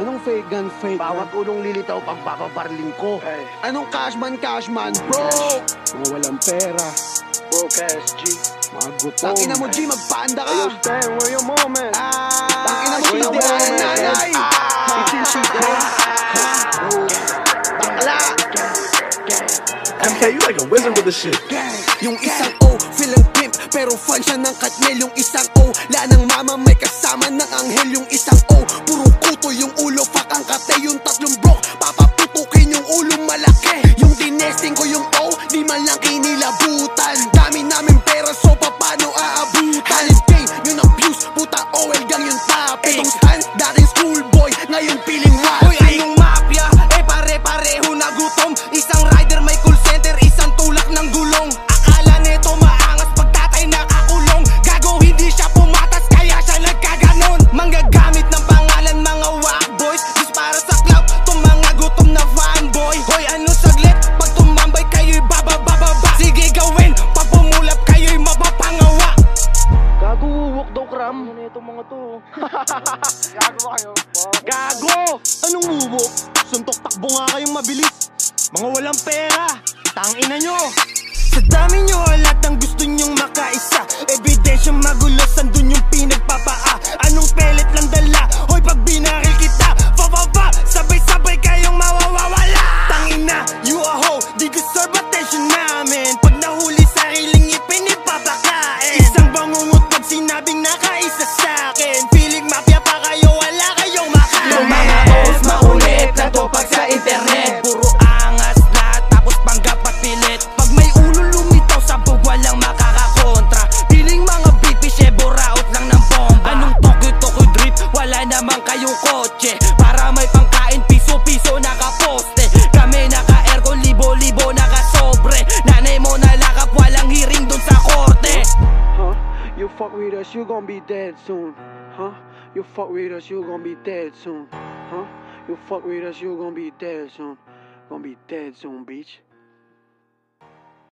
Anong fake gun, fake Bawat gun? ulong lilitaw pagpapabarling ko. Anong cashman, cashman, bro? Mga walang pera, Broke ass G. mga gutom. Tangina mo, G, magpaanda ka. Ayo, Stan, where your mom at? Ah, tangina mo, hindi ka at? nanay. Ah, Tissue, Bakla! MK, you like a wizard with this shit. Yung isang O, Pero fan siya ng katnel Yung isang O, lanang mama May kasama ng anghel Yung isang O, puro kuto Yung ulo, fuck ang kate Yung tatlong brok, papaputukin Yung ulo malaki. Yung dinesting ko yung O, di man lang kinilabutan. Dami namin pera So papano aabutan? Halid game, yung abuse Puta OL gang yung topic. Itong stan, dating schoolboy Ngayon piling Wuwok daw kram. Ano na itong mga to? Gago kayo. Gago! Anong bubok? Suntok takbo nga kayong mabilis Mga walang pera, tangina nyo Sa dami nyo, lahat ng gusto nyong makaisa kotse Para may pangkain piso-piso nakaposte Kami naka-aircon libo-libo nakasobre Nanay mo nalakap walang hiring dun sa korte Huh? You fuck with us, you gon' be dead soon. Huh? You fuck with us, you gon' be dead soon. Huh? You fuck with us, you gon' be dead soon. Gonna be dead soon, bitch.